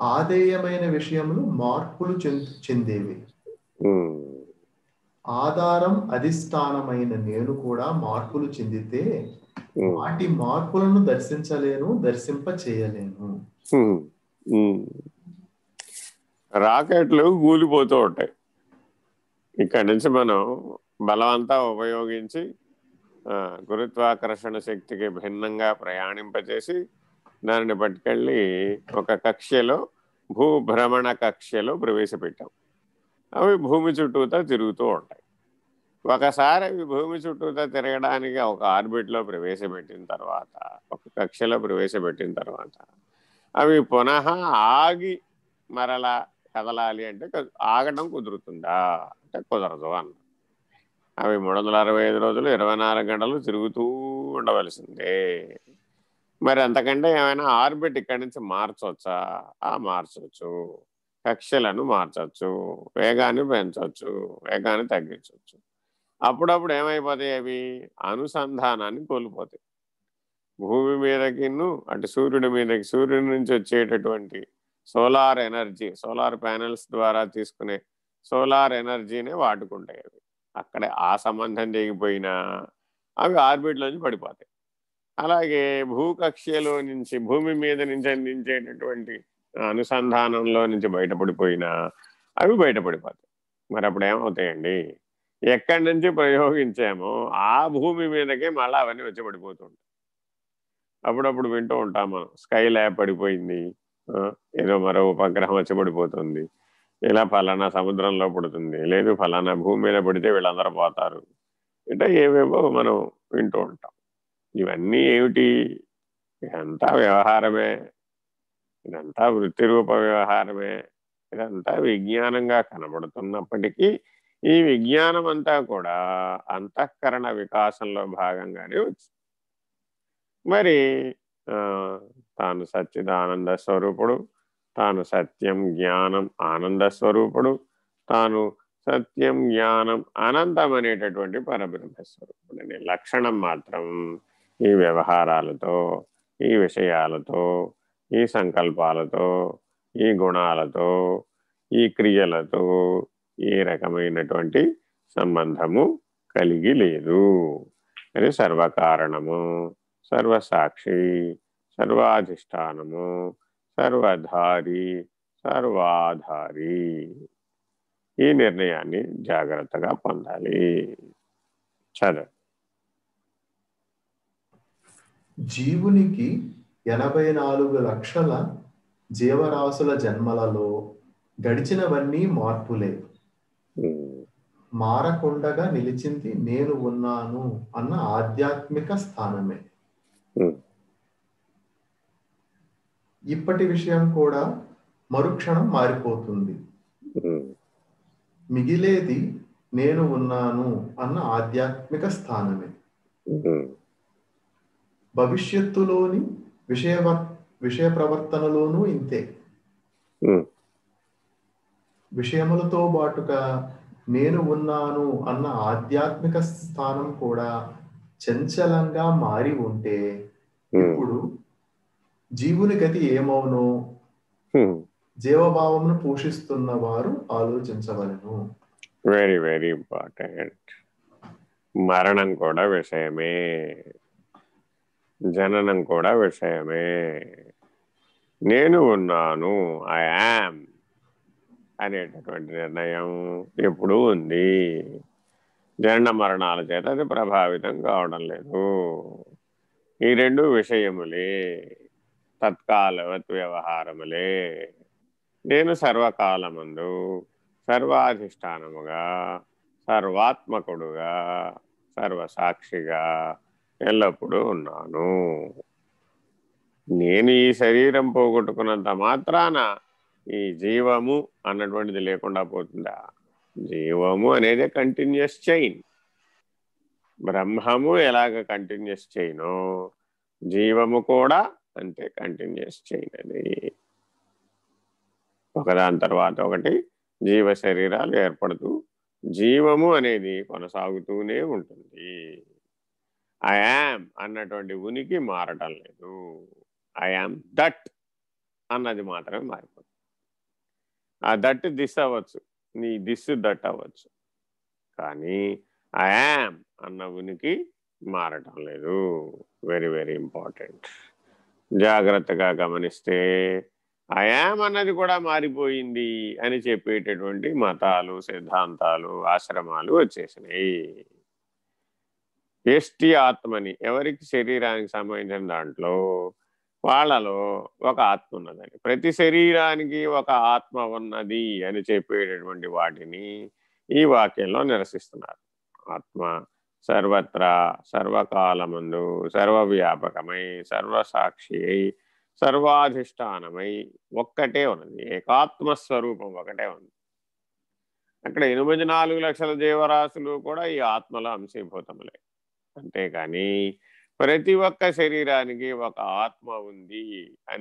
ఆదేయమైన విషయములు మార్పులు చెందు చెందేవి. ఆధారం అధిష్టానమైన నేను కూడా మార్పులు చెందితే వాటి మార్పులను దర్శించలేను దర్శింప చేయలేను. రాకెట్లు కూలిపోతూ ఉంటాయి. ఇక్కడి నుంచి మనం బలవంతా ఉపయోగించి గురుత్వాకర్షణ శక్తికి భిన్నంగా ప్రయాణింపచేసి దానిని పట్టుకెళ్ళి ఒక కక్ష్యలో భూభ్రమణ కక్ష్యలో ప్రవేశపెట్టాం. అవి భూమి చుట్టూతా తిరుగుతూ ఉంటాయి. ఒకసారి అవి భూమి చుట్టూతా తిరగడానికి ఒక ఆర్బిట్లో ప్రవేశపెట్టిన తర్వాత ఒక కక్షలో ప్రవేశపెట్టిన తర్వాత అవి పునః ఆగి మరలా కదలాలి అంటే ఆగడం కుదురుతుందా? అంటే కుదరదు అన్న. అవి మూడు వందల అరవై ఐదు రోజులు ఇరవై నాలుగు గంటలు తిరుగుతూ ఉండవలసిందే. మరి అంతకంటే ఏమైనా ఆర్బిట్ ఇక్కడి నుంచి మార్చవచ్చా ఆ మార్చవచ్చు కక్షలను మార్చవచ్చు వేగాన్ని పెంచవచ్చు వేగాన్ని తగ్గించవచ్చు అప్పుడప్పుడు ఏమైపోతాయి అవి? అనుసంధానాన్ని కోల్పోతాయి. భూమి మీదకిను అటు సూర్యుడి మీదకి సూర్యుడి నుంచి వచ్చేటటువంటి సోలార్ ఎనర్జీ సోలార్ ప్యానెల్స్ ద్వారా తీసుకునే సోలార్ ఎనర్జీనే వాడుకుంటాయి అవి. అక్కడే ఆ సంబంధం తెగిపోయినా అవి ఆర్బిట్లోంచి పడిపోతాయి. అలాగే భూకక్షలో నుంచి భూమి మీద నుంచి అందించేటటువంటి అనుసంధానంలో నుంచి బయటపడిపోయినా అవి బయటపడిపోతాయి. మరి అప్పుడు ఏమవుతాయండి? ఎక్కడి నుంచి ప్రయోగించామో ఆ భూమి మీదకే మళ్ళీ అవన్నీ వచ్చి పడిపోతుంటాయి అప్పుడప్పుడు వింటూ ఉంటాం మనం స్కై ల్యాబ్ పడిపోయింది ఆ, ఏదో మరో ఉపగ్రహం వచ్చి పడిపోతుంది ఇలా ఫలానా సముద్రంలో పడుతుంది లేదు ఫలానా భూమి మీద పడితే వీళ్ళందరూ పోతారు ఇట్లా ఏవేవో మనం వింటూ ఉంటాం. ఇవన్నీ ఏమిటి? ఇదంతా వ్యవహారమే. ఇదంతా వృత్తి రూప వ్యవహారమే. ఇదంతా విజ్ఞానంగా కనబడుతున్నప్పటికీ ఈ విజ్ఞానం అంతా కూడా అంతఃకరణ వికాసంలో భాగంగానే వచ్చింది. మరి ఆ, తాను సచ్చిదానంద స్వరూపుడు తాను సత్యం జ్ఞానం ఆనంద స్వరూపుడు తాను సత్యం జ్ఞానం అనంతం అనేటటువంటి పరబ్రహ్మ స్వరూపుడు. అనే లక్షణం మాత్రం ఈ వ్యవహారాలతో ఈ విషయాలతో ఈ సంకల్పాలతో ఈ గుణాలతో ఈ క్రియలతో ఏ రకమైనటువంటి సంబంధము కలిగి లేదు. అది సర్వకారణము సర్వసాక్షి సర్వాధిష్టానము సర్వధారి సర్వాధారి. ఈ నిర్ణయాన్ని జాగ్రత్తగా పొందాలి. చదువు జీవునికి ఎనభై నాలుగు లక్షల జీవరాశుల జన్మలలో గడిచినవన్నీ మార్పులే మారకుండగా నిలిచింది నేను ఉన్నాను అన్న ఆధ్యాత్మిక స్థానమే. ఇప్పటి విషయం కూడా మరుక్షణం మారిపోతుంది. మిగిలేది నేను ఉన్నాను అన్న ఆధ్యాత్మిక స్థానమే. భవిష్యత్తులోని విషయ విషయ ప్రవర్తనలోనూ ఇంతే. విషయములతో బాటుగా నేను ఉన్నాను అన్న ఆధ్యాత్మిక స్థానం కూడా చంచలంగా మారి ఉంటే ఇప్పుడు జీవుని గతి ఏమవునో ఉమ్. జీవభావమును పోషిస్తున్న వారు ఆలోచించవలను. వెరీ వెరీ ఇంపార్టెంట్ మరణం కూడా విషయమే. జననం కూడా విషయమే. నేను ఉన్నాను ఐ యామ్ అనేటటువంటి నిర్ణయం ఎప్పుడూ ఉంది. జనన మరణాల చేత అది ప్రభావితం కావడం లేదు. ఈ రెండు విషయములే తత్కాలవత్ వ్యవహారములే. నేను సర్వకాలమందు సర్వాధిష్టానముగా సర్వాత్మకుడుగా సర్వసాక్షిగా ఎల్లప్పుడూ ఉన్నాను. నేను ఈ శరీరం పోగొట్టుకున్నంత మాత్రాన ఈ జీవము అన్నటువంటిది లేకుండా పోతుందా? జీవము అనేది కంటిన్యూస్ చైన్ బ్రహ్మము ఎలాగ కంటిన్యూస్ చైనో జీవము కూడా అంతే కంటిన్యూస్ చైన్ అది. ఒకదాని తర్వాత ఒకటి జీవ శరీరాలు ఏర్పడుతూ జీవము అనేది కొనసాగుతూనే ఉంటుంది. ఐ యామ్ అన్నటువంటి ఉనికి మారటం లేదు. ఐ యామ్ దట్ అన్నది మాత్రమే మారిపోతుంది. ఆ దట్ దిస్ అవ్వచ్చు. నీ దిస్ దట్ అవ్వచ్చు. కానీ ఐయామ్ అన్న ఉనికి మారటం లేదు. వెరీ వెరీ ఇంపార్టెంట్ జాగ్రత్తగా గమనిస్తే ఐయామ్ అన్నది కూడా మారిపోయింది అని చెప్పేటటువంటి మతాలు సిద్ధాంతాలు ఆశ్రమాలు వచ్చేసినాయి. ఎస్టి ఆత్మని ఎవరికి శరీరానికి సంబంధించిన దాంట్లో? వాళ్ళలో ఒక ఆత్మ ఉన్నదని ప్రతి శరీరానికి ఒక ఆత్మ ఉన్నది అని చెప్పేటటువంటి వాటిని ఈ వాక్యంలో నిరసిస్తున్నారు. ఆత్మ సర్వత్రా సర్వకాలమందు సర్వవ్యాపకమై సర్వసాక్షి అయి సర్వాధిష్టానమై ఒక్కటే ఉన్నది. ఏకాత్మ స్వరూపం ఒకటే ఉంది. అక్కడ ఎనిమిది నాలుగు లక్షల జీవరాశులు కూడా ఈ ఆత్మలో అంశీభూతములే. అంతేకాని ప్రతి ఒక్క శరీరానికి ఒక ఆత్మ ఉంది అని